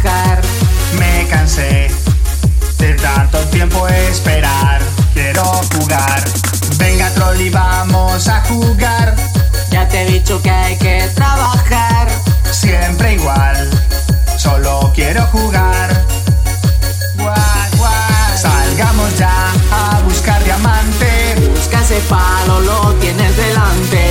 trabajar. Me cansé de tanto tiempo esperar. Quiero jugar. Venga Trolli, vamos a jugar. Ya te he dicho que hay que trabajar. Siempre igual, solo quiero jugar. Guau, guau. Salgamos ya a buscar diamante. Busca ese palo, lo tienes delante.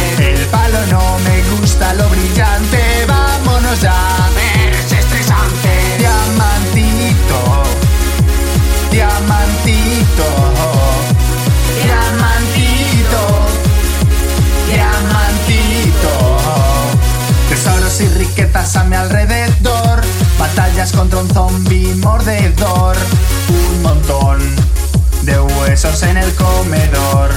Mi alrededor, batallas contra un zombie mordedor, un montón de huesos en el comedor.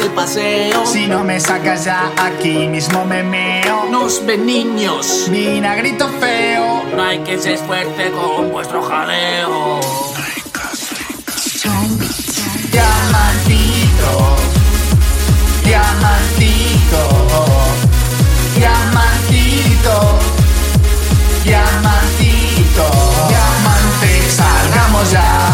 el paseo. Si no me sacas ya aquí mismo me meo. Nos ven niños, vinagrito feo. No hay que ser fuerte con vuestro jaleo. Diamantito, diamantito, diamantito, diamantito, diamante, salgamos ya.